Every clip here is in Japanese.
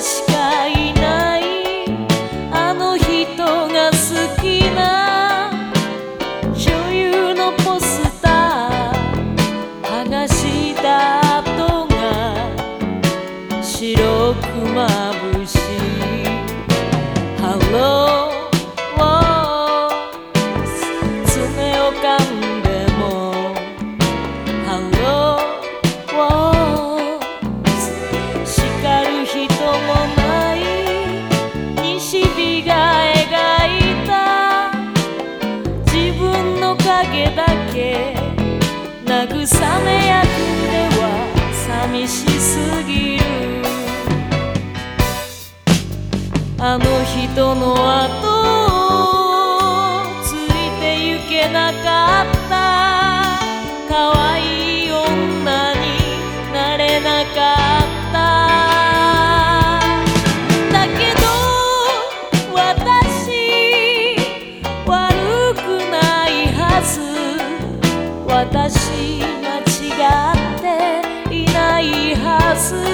aşk 冷め役では寂しすぎる。あの人の後をついてゆけなかった。可愛い女になれなかった。だけど私が違っていないはず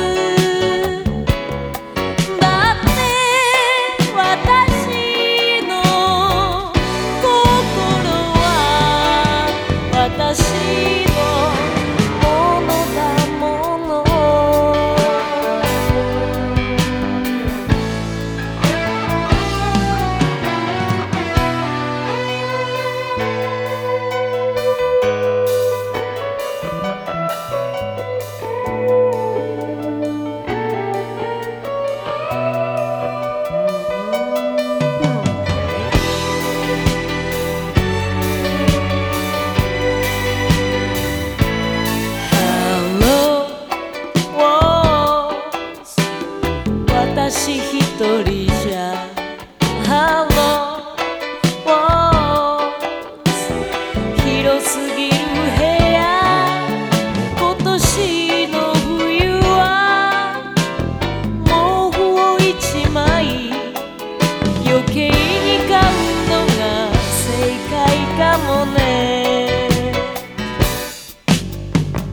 もね。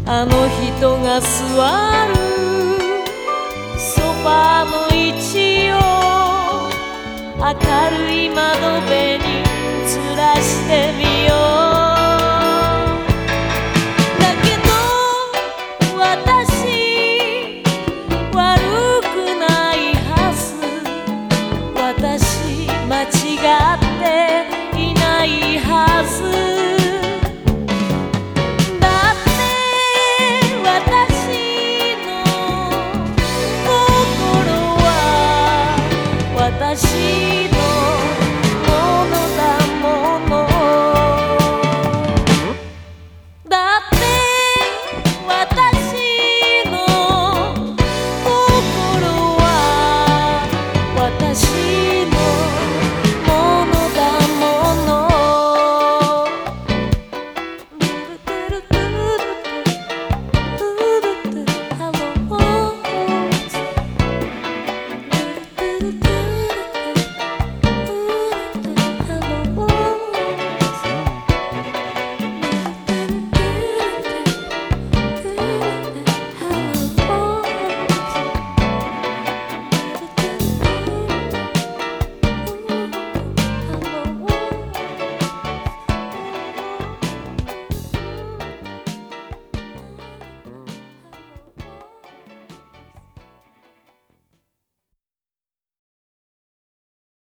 あの人が座るソファーの位置を明るい窓辺にずらしてみよう。私間違った